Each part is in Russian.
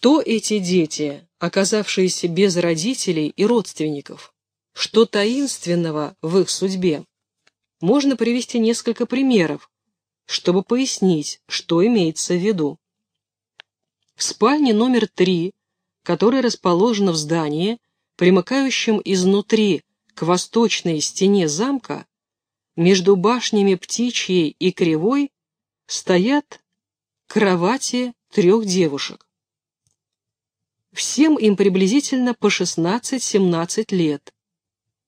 Кто эти дети, оказавшиеся без родителей и родственников? Что таинственного в их судьбе? Можно привести несколько примеров, чтобы пояснить, что имеется в виду. В спальне номер три, которая расположена в здании, примыкающем изнутри к восточной стене замка, между башнями Птичьей и Кривой стоят кровати трех девушек. Всем им приблизительно по 16-17 лет.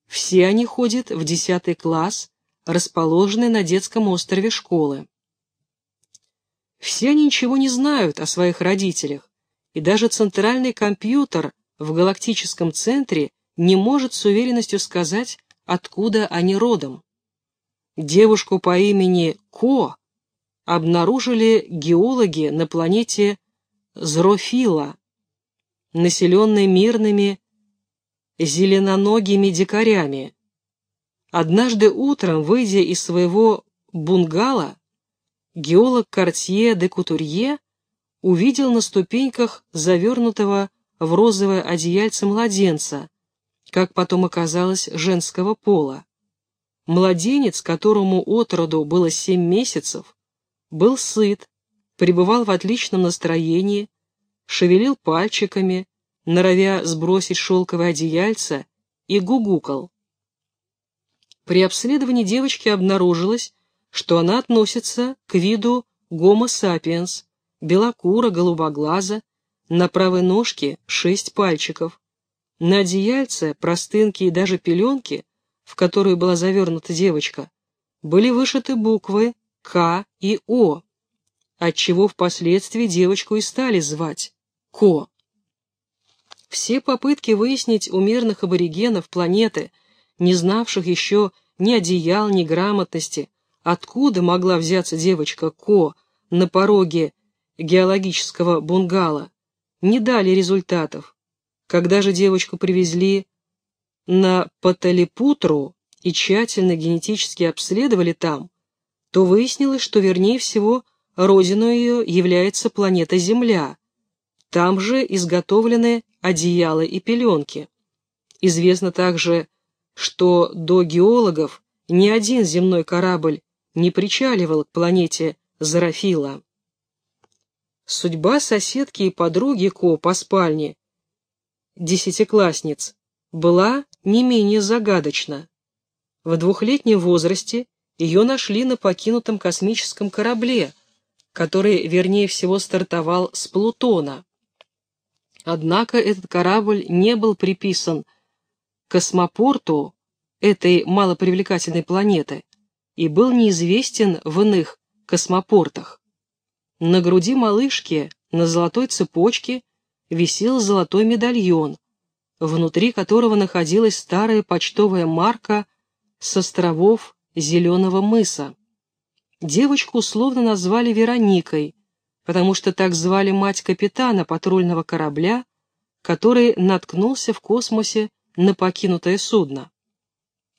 Все они ходят в 10 класс, расположенный на детском острове школы. Все они ничего не знают о своих родителях, и даже центральный компьютер в галактическом центре не может с уверенностью сказать, откуда они родом. Девушку по имени Ко обнаружили геологи на планете Зрофила, населенной мирными зеленоногими дикарями. Однажды утром, выйдя из своего бунгало, геолог Кортье де Кутурье увидел на ступеньках завернутого в розовое одеяльце младенца, как потом оказалось, женского пола. Младенец, которому от роду было семь месяцев, был сыт, пребывал в отличном настроении, шевелил пальчиками, норовя сбросить шелковое одеяльце, и гугукал. При обследовании девочки обнаружилось, что она относится к виду Homo sapiens, белокура, голубоглаза, на правой ножке шесть пальчиков, на одеяльце, простынки и даже пеленки в которую была завернута девочка, были вышиты буквы К и О, отчего впоследствии девочку и стали звать Ко. Все попытки выяснить у мирных аборигенов планеты, не знавших еще ни одеял, ни грамотности, откуда могла взяться девочка Ко на пороге геологического бунгало, не дали результатов. Когда же девочку привезли на Паталипутру и тщательно генетически обследовали там, то выяснилось, что вернее всего родиной ее является планета Земля. Там же изготовлены одеяла и пеленки. Известно также, что до геологов ни один земной корабль не причаливал к планете Зарафила. Судьба соседки и подруги Ко по спальне, десятиклассниц, была не менее загадочна. В двухлетнем возрасте ее нашли на покинутом космическом корабле, который, вернее всего, стартовал с Плутона. Однако этот корабль не был приписан космопорту этой малопривлекательной планеты и был неизвестен в иных космопортах. На груди малышки на золотой цепочке висел золотой медальон, внутри которого находилась старая почтовая марка с островов Зеленого мыса. Девочку условно назвали Вероникой, потому что так звали мать капитана патрульного корабля, который наткнулся в космосе на покинутое судно.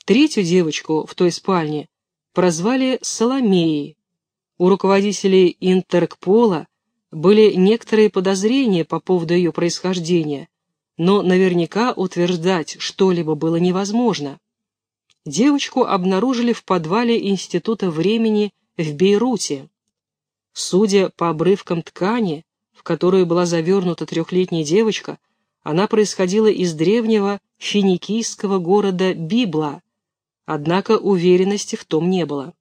Третью девочку в той спальне прозвали Соломеей. У руководителей Интеркпола были некоторые подозрения по поводу ее происхождения, но наверняка утверждать что-либо было невозможно. Девочку обнаружили в подвале Института времени в Бейруте. Судя по обрывкам ткани, в которую была завернута трехлетняя девочка, она происходила из древнего финикийского города Библа, однако уверенности в том не было.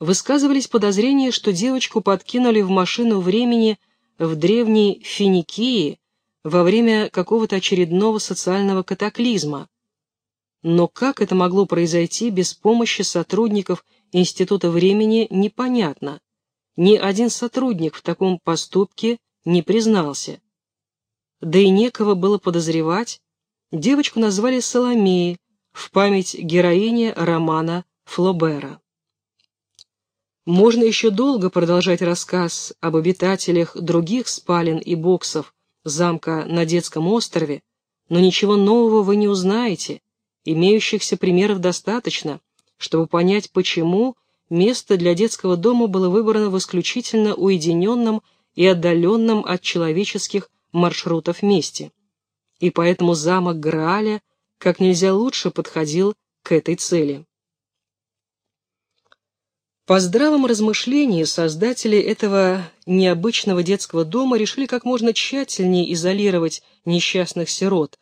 Высказывались подозрения, что девочку подкинули в машину времени в древней Финикии во время какого-то очередного социального катаклизма. Но как это могло произойти без помощи сотрудников Института времени, непонятно. Ни один сотрудник в таком поступке не признался. Да и некого было подозревать. Девочку назвали Соломеей в память героини романа Флобера. Можно еще долго продолжать рассказ об обитателях других спален и боксов, замка на детском острове, но ничего нового вы не узнаете. Имеющихся примеров достаточно, чтобы понять, почему место для детского дома было выбрано в исключительно уединенном и отдаленном от человеческих маршрутов месте. И поэтому замок Грааля как нельзя лучше подходил к этой цели. По здравом размышлении создатели этого необычного детского дома решили как можно тщательнее изолировать несчастных сирот,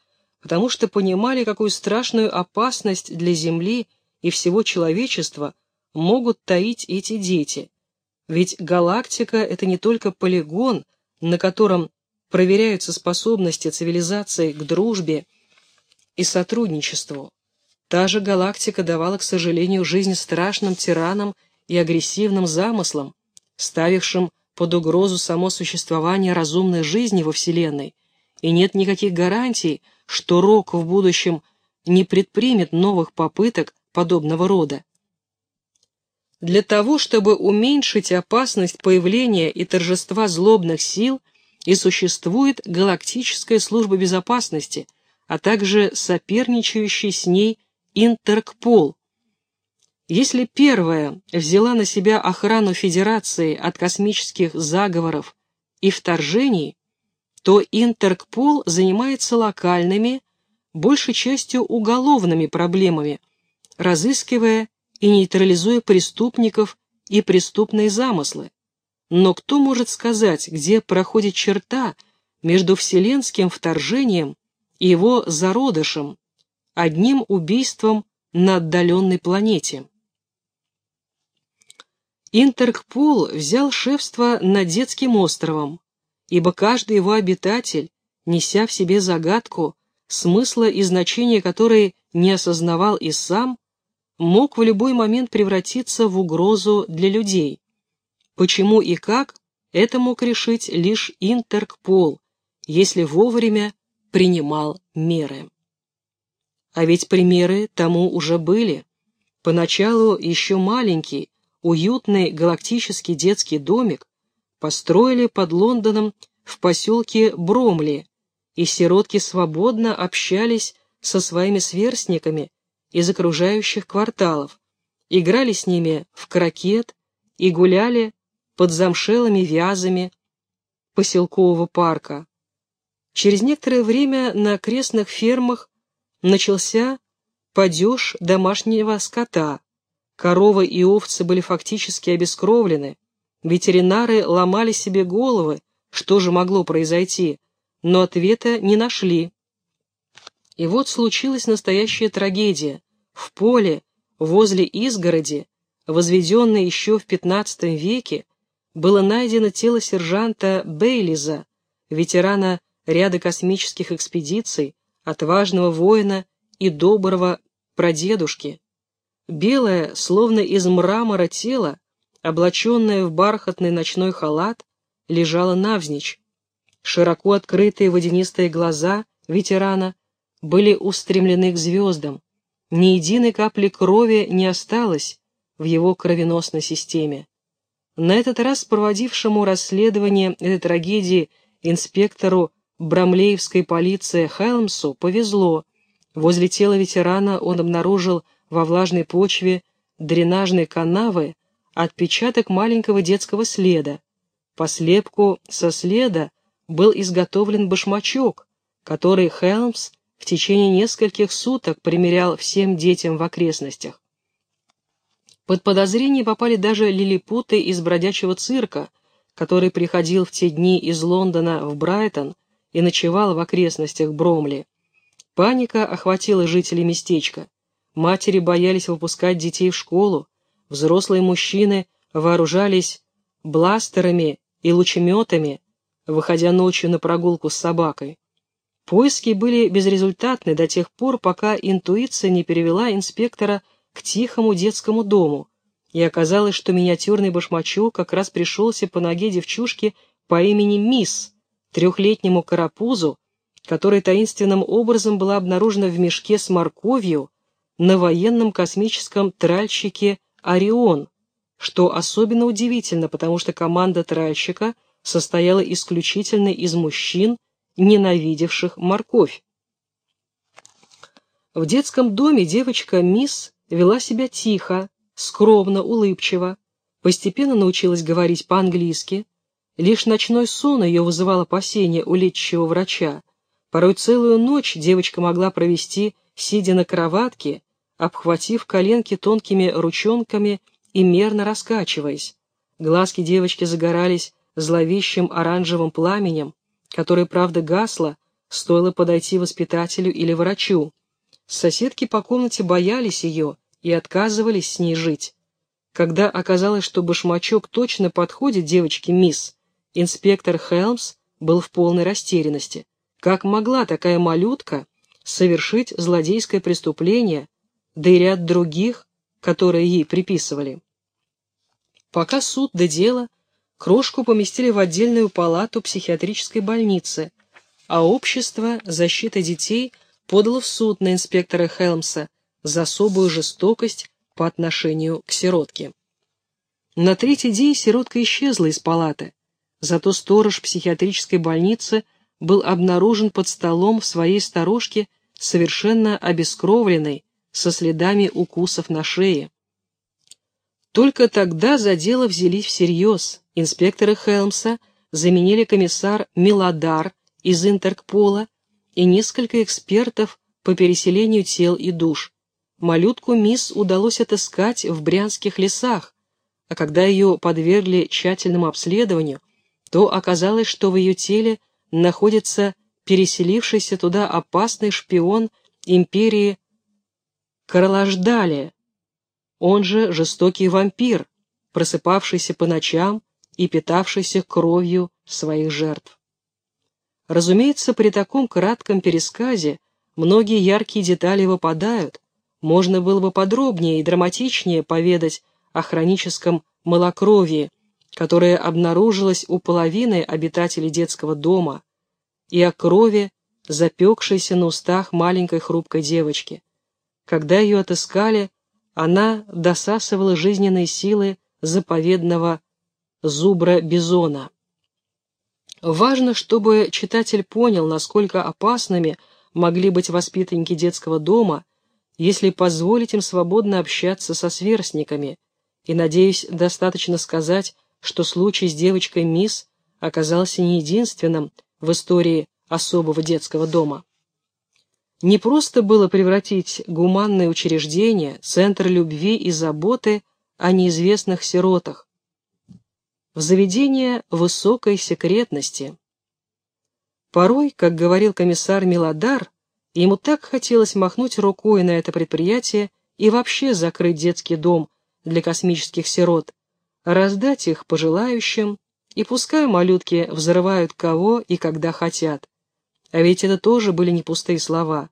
потому что понимали, какую страшную опасность для Земли и всего человечества могут таить эти дети. Ведь галактика — это не только полигон, на котором проверяются способности цивилизации к дружбе и сотрудничеству. Та же галактика давала, к сожалению, жизнь страшным тиранам и агрессивным замыслам, ставившим под угрозу само существование разумной жизни во Вселенной, и нет никаких гарантий, что Рок в будущем не предпримет новых попыток подобного рода. Для того, чтобы уменьшить опасность появления и торжества злобных сил, и существует Галактическая служба безопасности, а также соперничающий с ней Интеркпол, если первая взяла на себя охрану Федерации от космических заговоров и вторжений, то Интеркпол занимается локальными, большей частью уголовными проблемами, разыскивая и нейтрализуя преступников и преступные замыслы. Но кто может сказать, где проходит черта между вселенским вторжением и его зародышем, одним убийством на отдаленной планете? Интеркпол взял шефство над детским островом, ибо каждый его обитатель, неся в себе загадку, смысла и значения которой не осознавал и сам, мог в любой момент превратиться в угрозу для людей. Почему и как, это мог решить лишь Интеркпол, если вовремя принимал меры. А ведь примеры тому уже были. Поначалу еще маленький, уютный галактический детский домик построили под Лондоном в поселке Бромли, и сиротки свободно общались со своими сверстниками из окружающих кварталов, играли с ними в крокет и гуляли под замшелыми вязами поселкового парка. Через некоторое время на окрестных фермах начался падеж домашнего скота, Коровы и овцы были фактически обескровлены. Ветеринары ломали себе головы, что же могло произойти, но ответа не нашли. И вот случилась настоящая трагедия. В поле, возле изгороди, возведенной еще в XV веке, было найдено тело сержанта Бейлиза, ветерана ряда космических экспедиций, отважного воина и доброго прадедушки. Белое, словно из мрамора тело, облаченное в бархатный ночной халат, лежало навзничь. Широко открытые водянистые глаза ветерана были устремлены к звездам. Ни единой капли крови не осталось в его кровеносной системе. На этот раз проводившему расследование этой трагедии инспектору брамлеевской полиции Хелмсу повезло. Возле тела ветерана он обнаружил во влажной почве дренажной канавы отпечаток маленького детского следа. По слепку со следа был изготовлен башмачок, который Хелмс в течение нескольких суток примерял всем детям в окрестностях. Под подозрение попали даже лилипуты из бродячего цирка, который приходил в те дни из Лондона в Брайтон и ночевал в окрестностях Бромли. Паника охватила жителей местечка. Матери боялись выпускать детей в школу, взрослые мужчины вооружались бластерами и лучеметами, выходя ночью на прогулку с собакой. Поиски были безрезультатны до тех пор, пока интуиция не перевела инспектора к тихому детскому дому, и оказалось, что миниатюрный башмачок как раз пришелся по ноге девчушки по имени Мисс, трехлетнему карапузу, которая таинственным образом была обнаружена в мешке с морковью, на военном космическом тральщике «Орион», что особенно удивительно, потому что команда тральщика состояла исключительно из мужчин, ненавидевших морковь. В детском доме девочка Мисс вела себя тихо, скромно, улыбчиво, постепенно научилась говорить по-английски. Лишь ночной сон ее вызывал опасения у лечащего врача. Порой целую ночь девочка могла провести, сидя на кроватке, обхватив коленки тонкими ручонками и мерно раскачиваясь. Глазки девочки загорались зловещим оранжевым пламенем, которое, правда, гасло, стоило подойти воспитателю или врачу. Соседки по комнате боялись ее и отказывались с ней жить. Когда оказалось, что башмачок точно подходит девочке мисс, инспектор Хелмс был в полной растерянности. Как могла такая малютка совершить злодейское преступление, да и ряд других, которые ей приписывали? Пока суд до дела, крошку поместили в отдельную палату психиатрической больницы, а общество защиты детей подало в суд на инспектора Хелмса за особую жестокость по отношению к сиротке. На третий день сиротка исчезла из палаты, зато сторож психиатрической больницы был обнаружен под столом в своей сторожке совершенно обескровленной, со следами укусов на шее. Только тогда за дело взялись всерьез. Инспектора Хелмса заменили комиссар Миладар из Интеркпола и несколько экспертов по переселению тел и душ. Малютку мисс удалось отыскать в брянских лесах, а когда ее подвергли тщательному обследованию, то оказалось, что в ее теле находится переселившийся туда опасный шпион империи Каралаждалия, он же жестокий вампир, просыпавшийся по ночам и питавшийся кровью своих жертв. Разумеется, при таком кратком пересказе многие яркие детали выпадают, можно было бы подробнее и драматичнее поведать о хроническом малокровии, которое обнаружилось у половины обитателей детского дома, и о крови, запекшейся на устах маленькой хрупкой девочки. Когда ее отыскали, она досасывала жизненные силы заповедного зубра-бизона. Важно, чтобы читатель понял, насколько опасными могли быть воспитанники детского дома, если позволить им свободно общаться со сверстниками, и, надеюсь, достаточно сказать, что случай с девочкой Мисс оказался не единственным в истории особого детского дома. Не просто было превратить гуманное учреждение, центр любви и заботы о неизвестных сиротах, в заведение высокой секретности. Порой, как говорил комиссар Милодар, ему так хотелось махнуть рукой на это предприятие и вообще закрыть детский дом для космических сирот, раздать их пожелающим, и пускай малютки взрывают кого и когда хотят. А ведь это тоже были не пустые слова.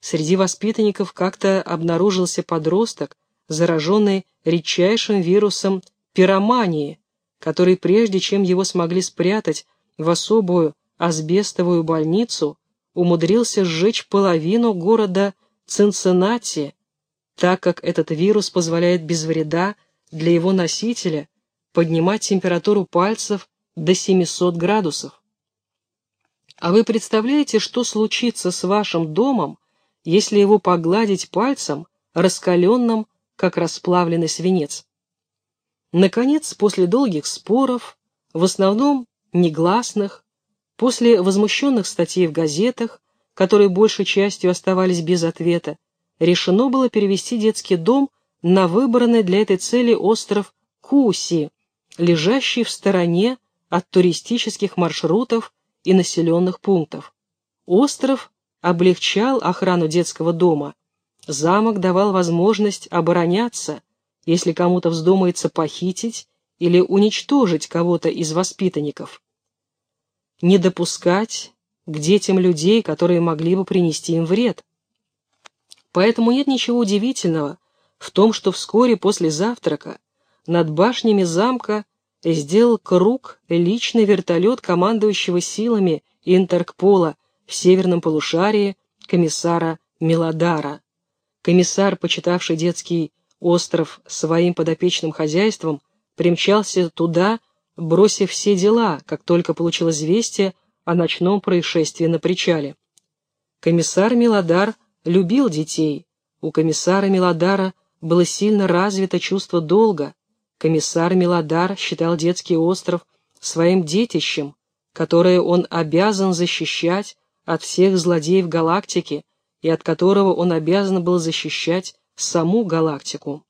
Среди воспитанников как-то обнаружился подросток, зараженный редчайшим вирусом пиромании, который прежде чем его смогли спрятать в особую асбестовую больницу, умудрился сжечь половину города Цинциннати, так как этот вирус позволяет без вреда для его носителя поднимать температуру пальцев до 700 градусов. А вы представляете, что случится с вашим домом, если его погладить пальцем, раскаленным, как расплавленный свинец? Наконец, после долгих споров, в основном негласных, после возмущенных статей в газетах, которые большей частью оставались без ответа, решено было перевести детский дом на выбранный для этой цели остров Куси, лежащий в стороне от туристических маршрутов и населенных пунктов. Остров облегчал охрану детского дома. Замок давал возможность обороняться, если кому-то вздумается похитить или уничтожить кого-то из воспитанников. Не допускать к детям людей, которые могли бы принести им вред. Поэтому нет ничего удивительного в том, что вскоре после завтрака над башнями замка сделал круг личный вертолет командующего силами Интеркпола в северном полушарии комиссара Мелодара. Комиссар, почитавший детский остров своим подопечным хозяйством, примчался туда, бросив все дела, как только получил известие о ночном происшествии на причале. Комиссар Мелодар любил детей. У комиссара Мелодара было сильно развито чувство долга, Комиссар Милодар считал детский остров своим детищем, которое он обязан защищать от всех злодеев галактики и от которого он обязан был защищать саму галактику.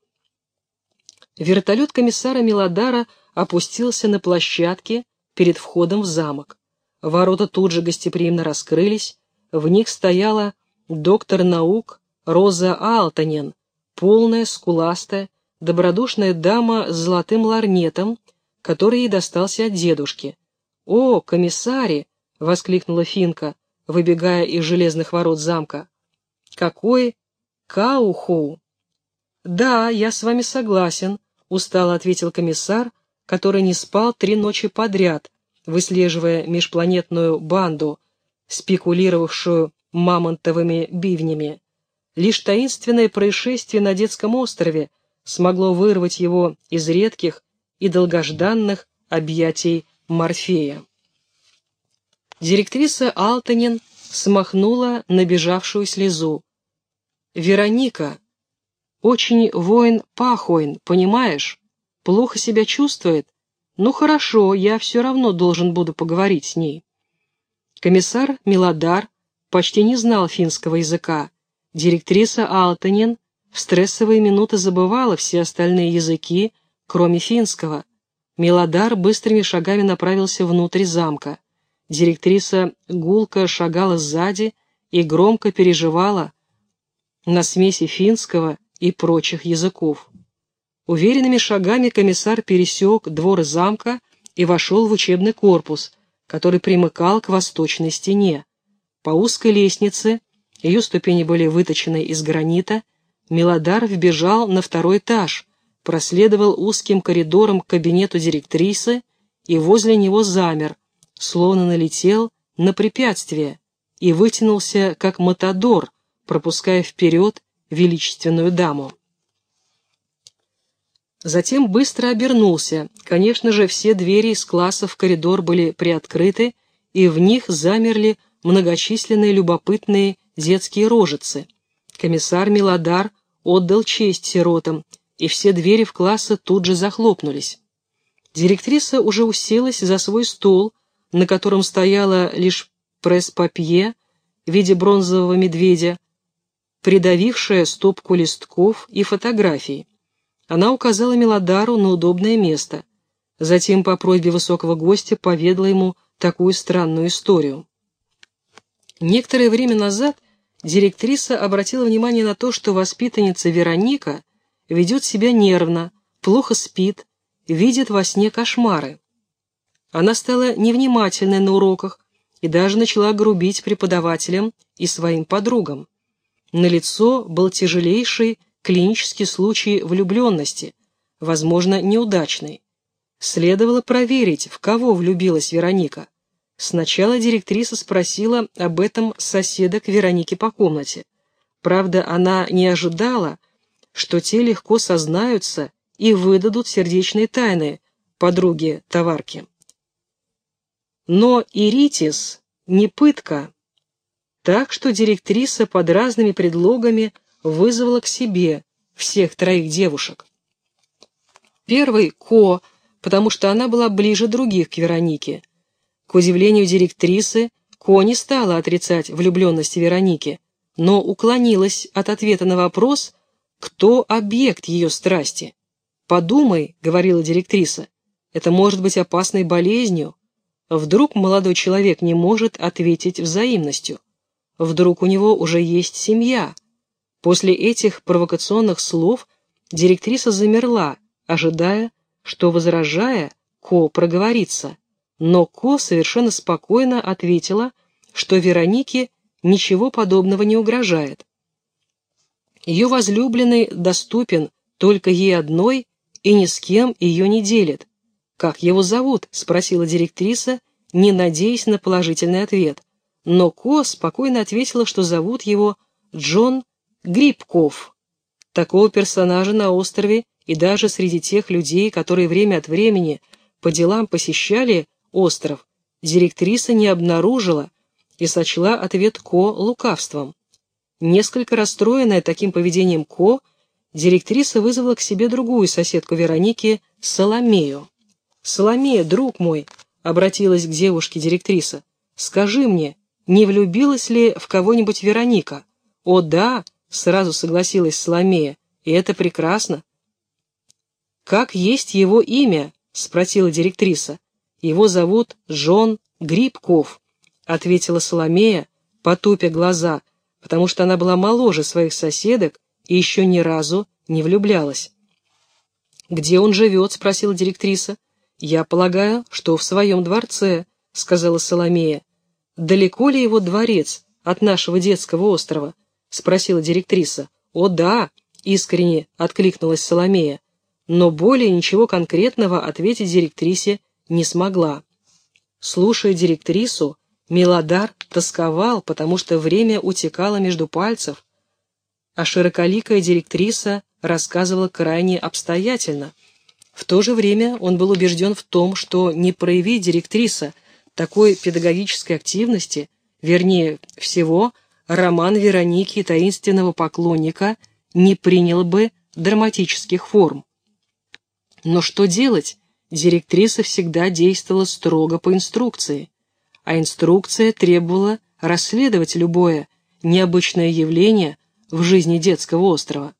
Вертолет комиссара Милодара опустился на площадке перед входом в замок. Ворота тут же гостеприимно раскрылись, в них стояла доктор наук Роза Алтанен, полная, скуластая, добродушная дама с золотым ларнетом, который ей достался от дедушки. «О, комиссаре!» — воскликнула Финка, выбегая из железных ворот замка. «Какой кауху!» «Да, я с вами согласен», — устало ответил комиссар, который не спал три ночи подряд, выслеживая межпланетную банду, спекулировавшую мамонтовыми бивнями. Лишь таинственное происшествие на детском острове смогло вырвать его из редких и долгожданных объятий Морфея. Директриса Алтанин смахнула набежавшую слезу. «Вероника, очень воин пахоин, понимаешь? Плохо себя чувствует? Ну хорошо, я все равно должен буду поговорить с ней». Комиссар Милодар почти не знал финского языка, Директриса Алтанин в стрессовые минуты забывала все остальные языки, кроме финского. Милодар быстрыми шагами направился внутрь замка. Директриса гулко шагала сзади и громко переживала на смеси финского и прочих языков. Уверенными шагами комиссар пересек двор замка и вошел в учебный корпус, который примыкал к восточной стене. По узкой лестнице ее ступени были выточены из гранита, Милодар вбежал на второй этаж, проследовал узким коридором к кабинету директрисы и возле него замер, словно налетел на препятствие и вытянулся, как матадор, пропуская вперед величественную даму. Затем быстро обернулся. Конечно же, все двери из класса в коридор были приоткрыты, и в них замерли многочисленные любопытные детские рожицы. Комиссар Милодар отдал честь сиротам, и все двери в классы тут же захлопнулись. Директриса уже уселась за свой стол, на котором стояла лишь пресс-папье в виде бронзового медведя, придавившая стопку листков и фотографий. Она указала Милодару на удобное место. Затем по просьбе высокого гостя поведала ему такую странную историю. Некоторое время назад директриса обратила внимание на то, что воспитанница Вероника ведет себя нервно, плохо спит, видит во сне кошмары. Она стала невнимательной на уроках и даже начала грубить преподавателям и своим подругам. На лицо был тяжелейший клинический случай влюбленности, возможно, неудачный. Следовало проверить, в кого влюбилась Вероника. Сначала директриса спросила об этом соседок Вероники по комнате. Правда, она не ожидала, что те легко сознаются и выдадут сердечные тайны подруги-товарки. Но иритис не пытка, так что директриса под разными предлогами вызвала к себе всех троих девушек. Первый — Ко, потому что она была ближе других к Веронике, к удивлению директрисы, Ко не стала отрицать влюбленности Вероники, но уклонилась от ответа на вопрос, кто объект ее страсти. «Подумай», — говорила директриса, — «это может быть опасной болезнью. Вдруг молодой человек не может ответить взаимностью. Вдруг у него уже есть семья». После этих провокационных слов директриса замерла, ожидая, что, возражая, Ко проговорится но Ко совершенно спокойно ответила, что Веронике ничего подобного не угрожает. Ее возлюбленный доступен только ей одной и ни с кем ее не делит. «Как его зовут?» — спросила директриса, не надеясь на положительный ответ. Но Ко спокойно ответила, что зовут его Джон Грибков. Такого персонажа на острове и даже среди тех людей, которые время от времени по делам посещали остров, директриса не обнаружила и сочла ответ Ко лукавством. Несколько расстроенная таким поведением Ко, директриса вызвала к себе другую соседку Вероники, Соломею. «Соломея, друг мой, обратилась к девушке директриса, скажи мне, не влюбилась ли в кого-нибудь Вероника? О, да, сразу согласилась Соломея, и это прекрасно. Как есть его имя? спросила директриса. Его зовут Джон Грибков, ответила Соломея, потупя глаза, потому что она была моложе своих соседок и еще ни разу не влюблялась. «Где он живет?» — спросила директриса. «Я полагаю, что в своем дворце», — сказала Соломея. «Далеко ли его дворец от нашего детского острова?» — спросила директриса. «О, да!» — искренне откликнулась Соломея. Но более ничего конкретного ответить директрисе не смогла. Слушая директрису, Милодар тосковал, потому что время утекало между пальцев, а широколикая директриса рассказывала крайне обстоятельно. В то же время он был убежден в том, что не прояви директриса такой педагогической активности, вернее всего, роман Вероники таинственного поклонника не принял бы драматических форм. Но что делать? Директриса всегда действовала строго по инструкции, а инструкция требовала расследовать любое необычное явление в жизни детского острова.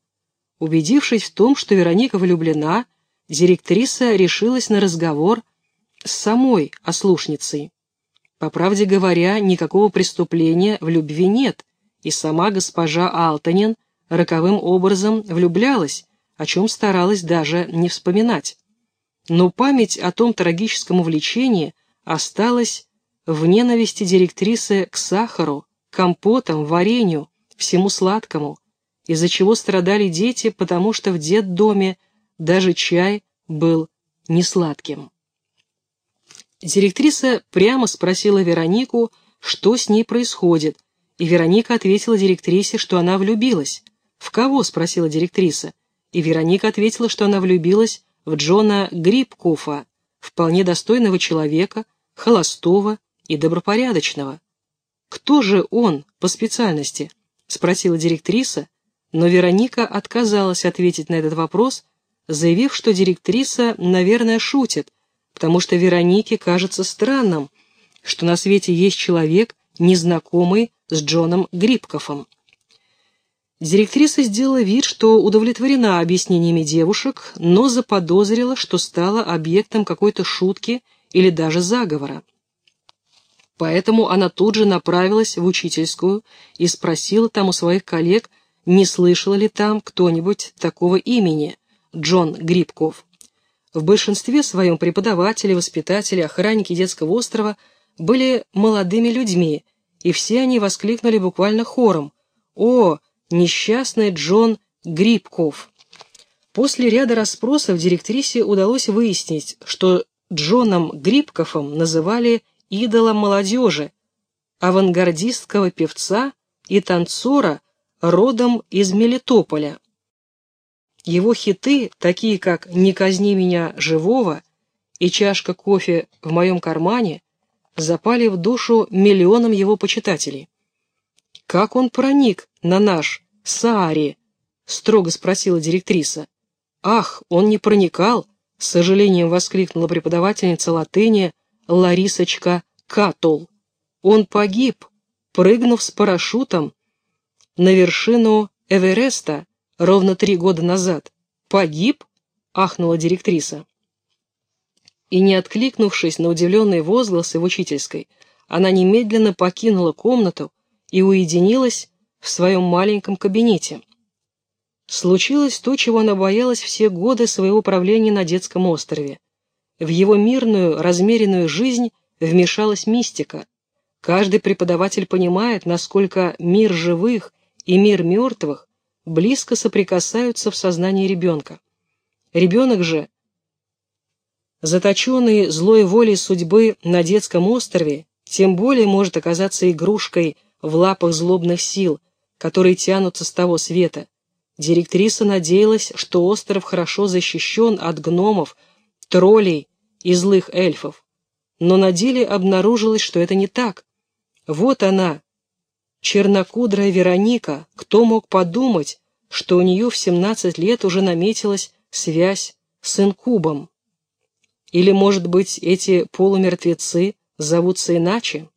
Убедившись в том, что Вероника влюблена, директриса решилась на разговор с самой ослушницей. По правде говоря, никакого преступления в любви нет, и сама госпожа Алтанин роковым образом влюблялась, о чем старалась даже не вспоминать. Но память о том трагическом увлечении осталась в ненависти директрисы к сахару, компотам, варенью, всему сладкому, из-за чего страдали дети, потому что в детдоме даже чай был несладким. Директриса прямо спросила Веронику, что с ней происходит, и Вероника ответила директрисе, что она влюбилась. «В кого?» — спросила директриса и Вероника ответила, что она влюбилась в Джона Грибкофа, вполне достойного человека, холостого и добропорядочного. «Кто же он по специальности?» — спросила директриса, но Вероника отказалась ответить на этот вопрос, заявив, что директриса, наверное, шутит, потому что Веронике кажется странным, что на свете есть человек, незнакомый с Джоном Грибкофом. Директриса сделала вид, что удовлетворена объяснениями девушек, но заподозрила, что стала объектом какой-то шутки или даже заговора. Поэтому она тут же направилась в учительскую и спросила там у своих коллег, не слышал ли там кто-нибудь такого имени – Джон Грибков. В большинстве своем преподаватели, воспитатели, охранники детского острова были молодыми людьми, и все они воскликнули буквально хором «О, несчастный Джон Грибков. После ряда расспросов директрисе удалось выяснить, что Джоном Грибковым называли идолом молодежи, авангардистского певца и танцора родом из Мелитополя. Его хиты, такие как «Не казни меня живого» и «Чашка кофе в моем кармане», запали в душу миллионам его почитателей. Как он проник на наш Саари? строго спросила директриса. Ах, он не проникал, с сожалением воскликнула преподавательница латыни Ларисочка Катол. Он погиб, прыгнув с парашютом на вершину Эвереста ровно три года назад. Погиб? ахнула директриса. И не откликнувшись на удивленные возгласы в учительской, она немедленно покинула комнату и уединилась в своем маленьком кабинете. Случилось то, чего она боялась все годы своего правления на детском острове. В его мирную, размеренную жизнь вмешалась мистика. Каждый преподаватель понимает, насколько мир живых и мир мертвых близко соприкасаются в сознании ребенка. Ребенок же, заточенный злой волей судьбы на детском острове, тем более может оказаться игрушкой в лапах злобных сил, которые тянутся с того света. Директриса надеялась, что остров хорошо защищен от гномов, троллей и злых эльфов. Но на деле обнаружилось, что это не так. Вот она, чернокудрая Вероника, кто мог подумать, что у нее в 17 лет уже наметилась связь с инкубом. Или, может быть, эти полумертвецы зовутся иначе?